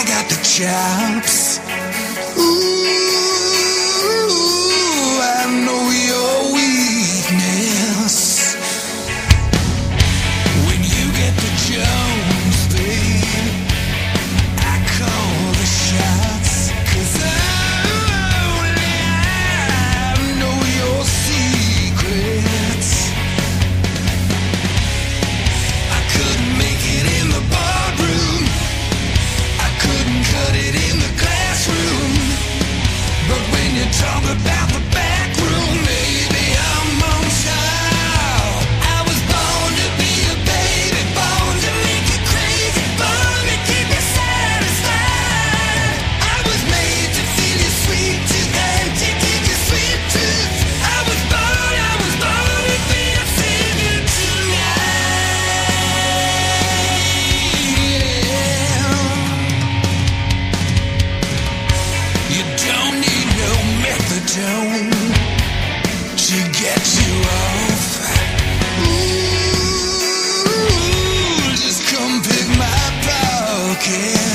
I got the chops. to get you off. Ooh, just come pick my pocket.